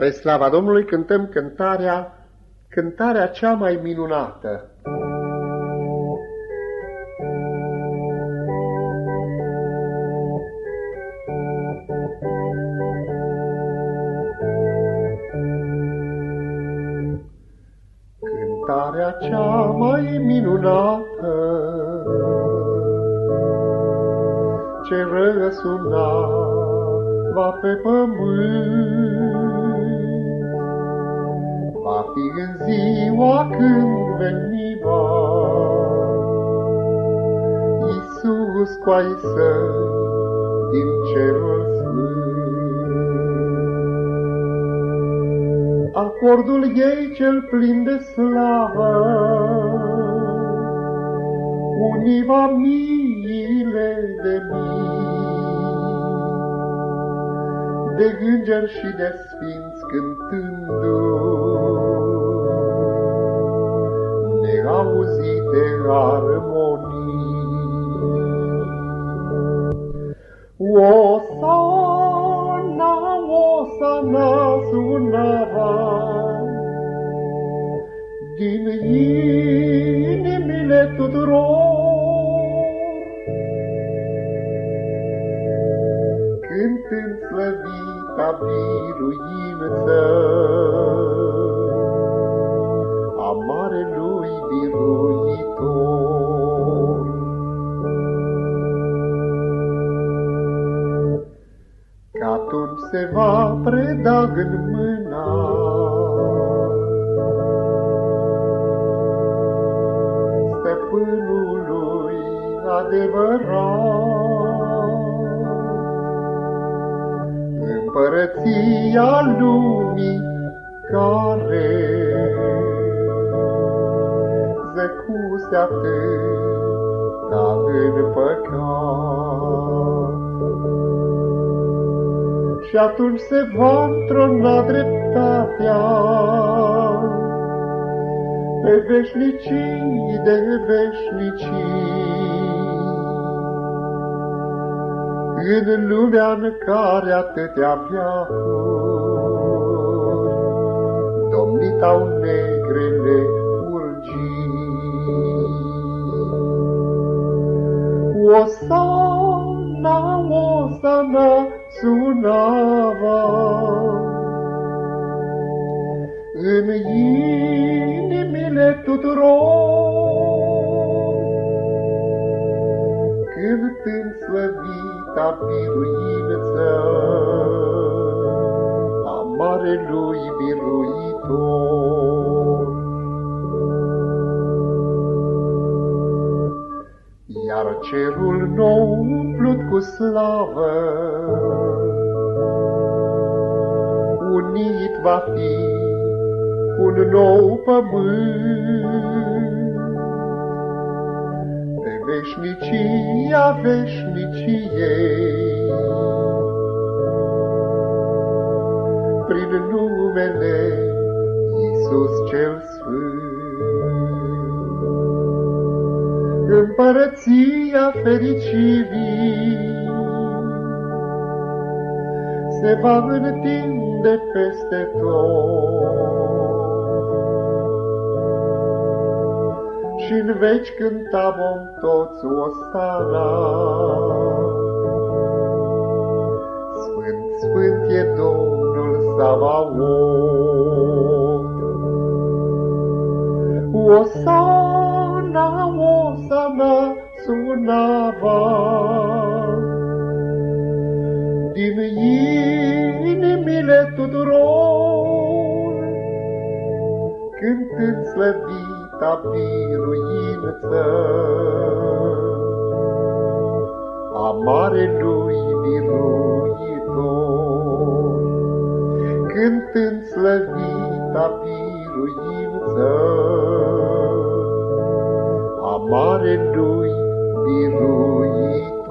Spre slava Domnului cântăm cântarea, cântarea cea mai minunată. Cântarea cea mai minunată ce răsuna va pe pământ Va fi în ziua când veni va Iisus cu ai săi din cerul sfânt. Acordul ei cel plin de slavă, univa miile de mii, de îngeri și de sfinți cântându Osana, Osana sunava din inimile tuturor, cântând slăvita biruință a Marelui Biruitor. Se va preda în mâna stăpânului adevărat. împărăția lumii care zăcuse atâta în păcat. Și atunci se va întrona dreptatea pe veșnicii de veșnicii în lumea în care atâtea veacuri domnitau negrele urgii. Osana, Osana, sunava în inimile tuturor, cântând slăvit ta biruință a Marelui Biruitor. Iar cerul nou umplut cu slavă, unit va fi un nou pământ, veșnicia veșniciei. Prin numele Iisus cel Sfânt, împărăția fericirii se va întinde peste tot. și în veci cânta vom toți o stara. Sfânt, sfânt e Domnul Savaot. Sunava din inimile tuturor, cântând slăvit ta biruință. A Marelui Biruitor, cântând slăvita biruință. A Marelui biruitor.